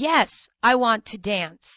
Yes, I want to dance.